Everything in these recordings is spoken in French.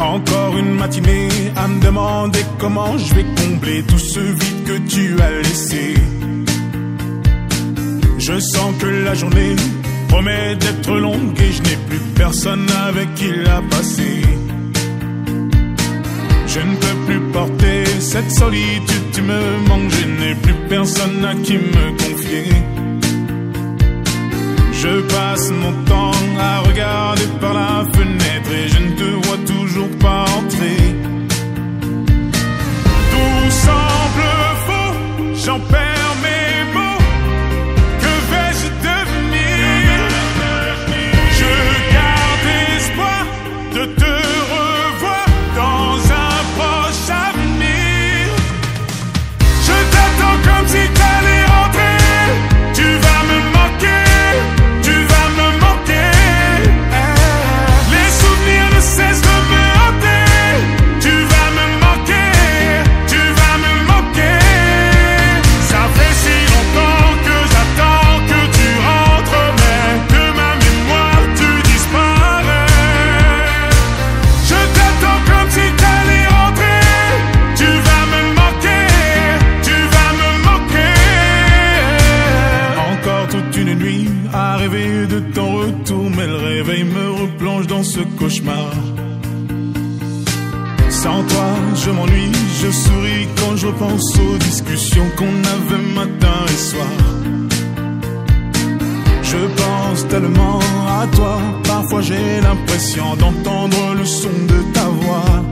Encore une matinée à me demander comment je vais combler tout ce vide que tu as laissé. Je sens que la journée promet d'être longue et je n'ai plus personne avec qui la passer. Je ne peux plus porter cette solitude, tu me manques, je n'ai plus personne à qui me confier. Je passe mon temps réveil me replonge dans ce cauchemar. Sans toi, je m'ennuie, je souris quand je repense aux discussions qu'on avait matin et soir. Je pense tellement à toi, parfois j'ai l'impression d'entendre le son de ta voix.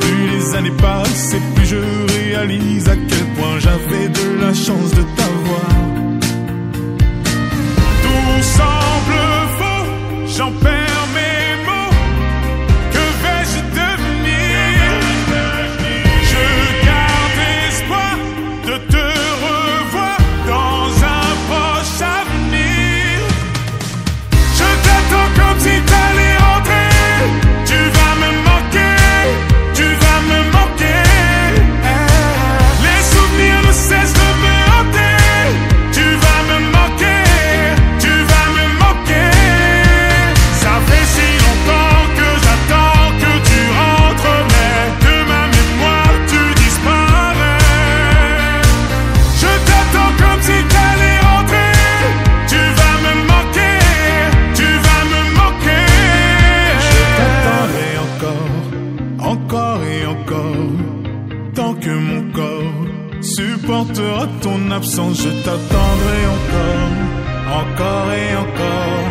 Plus les années passent et plus je réalise à quel point j'avais de la chance de t'avoir. Mon corps supportera ton absence, je t'attendrai encore, encore et encore.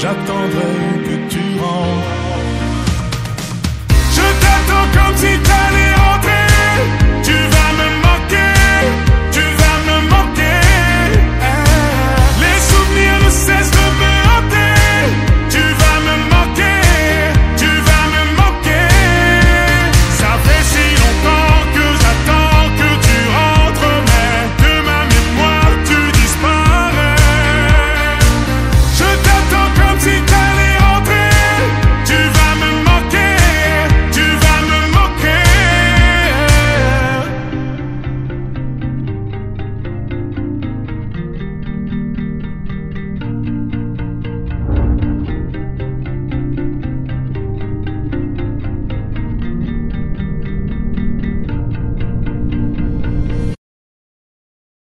J'attendrai que tu rentres. Je t'attends comme si t'allais